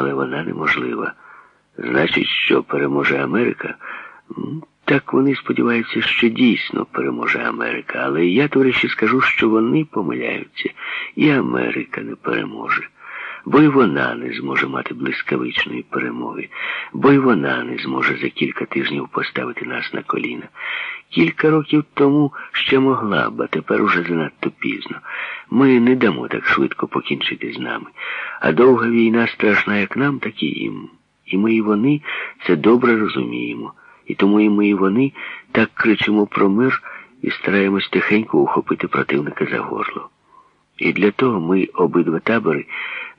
але вона неможлива. Значить, що переможе Америка? Так вони сподіваються, що дійсно переможе Америка. Але я, товариші, скажу, що вони помиляються, і Америка не переможе. Бо й вона не зможе мати блискавичної перемоги, бо й вона не зможе за кілька тижнів поставити нас на коліна. Кілька років тому ще могла б, а тепер уже занадто пізно. Ми не дамо так швидко покінчити з нами. А довга війна страшна як нам, так і їм. І ми і вони це добре розуміємо. І тому і ми і вони так кричимо про мир і стараємось тихенько ухопити противника за горло. І для того ми, обидва табори,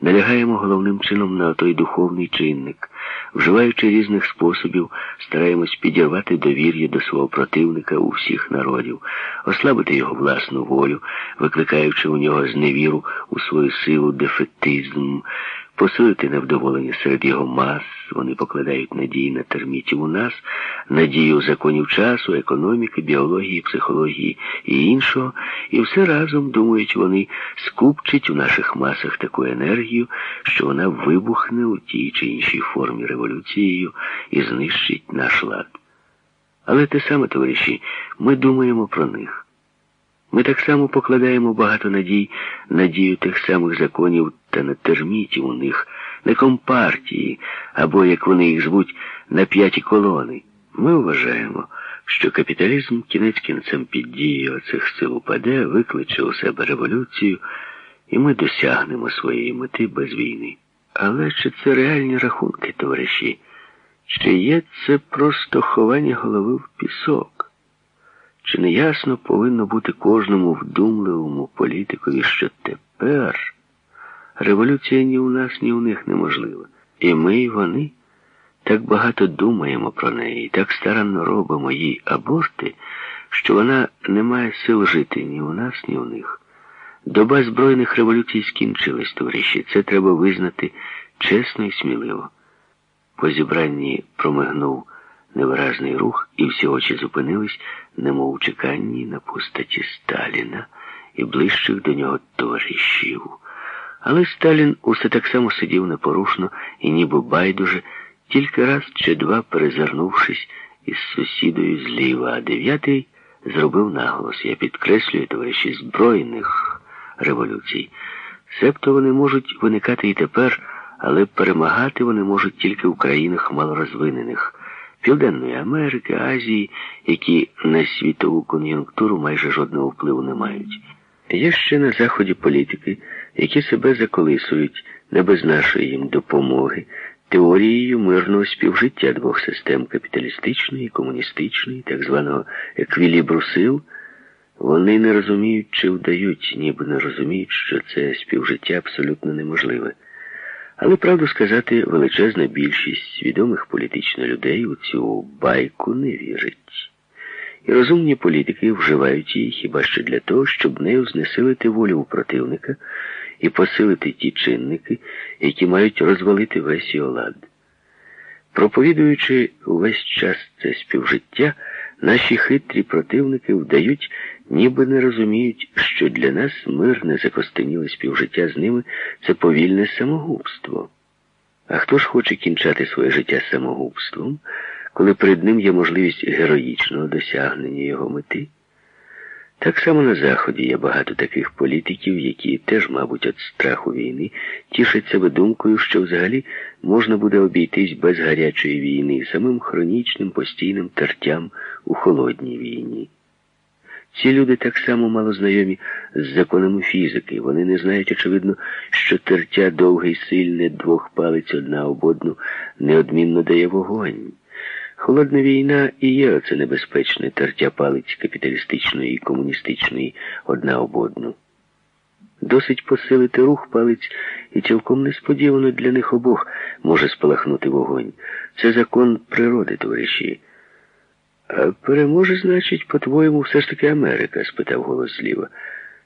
налягаємо головним чином на той духовний чинник, вживаючи різних способів, стараємось підірвати довір'я до свого противника у всіх народів, ослабити його власну волю, викликаючи у нього зневіру у свою силу дефетизм, посилити невдоволення серед його мас, вони покладають надії на термітів у нас, надію законів часу, економіки, біології, психології і іншого, і все разом, думають вони, скупчить у наших масах таку енергію, що вона вибухне у тій чи іншій формі революцією і знищить наш лад. Але те саме, товариші, ми думаємо про них. Ми так само покладаємо багато надій на дію тих самих законів та на термітів у них, на компартії, або, як вони їх звуть, на п'яті колони. Ми вважаємо, що капіталізм кінець кінцем під дією оцих сил упаде, викличе у себе революцію, і ми досягнемо своєї мети без війни. Але чи це реальні рахунки, товариші? Чи є це просто ховання голови в пісок? Чи не ясно повинно бути кожному вдумливому політикові, що тепер революція ні у нас, ні у них неможлива. І ми, і вони так багато думаємо про неї, так старанно робимо їй аборти, що вона не має сил жити ні у нас, ні у них. Доба збройних революцій скінчилась, товариші. Це треба визнати чесно і сміливо. По зібранні промигнув невиразний рух, і всі очі зупинились, немов у чеканні на постаті Сталіна і ближчих до нього товаришів. Але Сталін усе так само сидів непорушно і ніби байдуже, тільки раз чи два перезирнувшись із сусідою зліва, а дев'ятий зробив наголос. Я підкреслюю, товариші, збройних революцій. Себто вони можуть виникати і тепер, але перемагати вони можуть тільки в країнах малорозвинених. Південної Америки, Азії, які на світову кон'юнктуру майже жодного впливу не мають. Є ще на Заході політики, які себе заколисують не без нашої їм допомоги, теорією мирного співжиття двох систем капіталістичної, комуністичної, так званого еквілібру сил. Вони не розуміють чи вдають, ніби не розуміють, що це співжиття абсолютно неможливе. Але, правду сказати, величезна більшість свідомих політично людей у цю байку не вірить. І розумні політики вживають її хіба що для того, щоб нею знесилити волю у противника і посилити ті чинники, які мають розвалити весь його лад. Проповідуючи увесь час це співжиття, наші хитрі противники вдають ніби не розуміють, що для нас мирне закостеніле співжиття з ними це повільне самогубство. А хто ж хоче кінчати своє життя самогубством, коли перед ним є можливість героїчного досягнення його мети? Так само на Заході є багато таких політиків, які теж, мабуть, від страху війни тішать себе думкою, що взагалі можна буде обійтись без гарячої війни, самим хронічним постійним тертям у холодній війні. Ці люди так само мало знайомі з законами фізики. Вони не знають, очевидно, що тертя довге й сильне двох палець одна об одну неодмінно дає вогонь. Холодна війна і є оце небезпечне тертя палець капіталістичної і комуністичної одна об одну. Досить посилити рух палець, і цілком несподівано для них обох може спалахнути вогонь. Це закон природи, товариші. Переможе, значить, по-твоєму, все ж таки Америка? спитав голос зліва.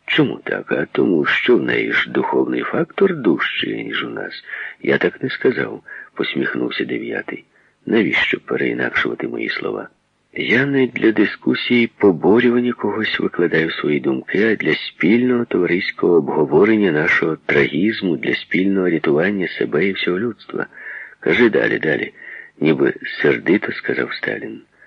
Чому так? А тому, що в неї ж духовний фактор дужчий, ніж у нас. Я так не сказав, посміхнувся дев'ятий. Навіщо переінакшувати мої слова? Я не для дискусії поборювання когось викладаю свої думки, а для спільного товариського обговорення нашого трагізму, для спільного рятування себе і всього людства. Кажи далі, далі, ніби сердито сказав Сталін.